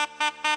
Ha ha ha!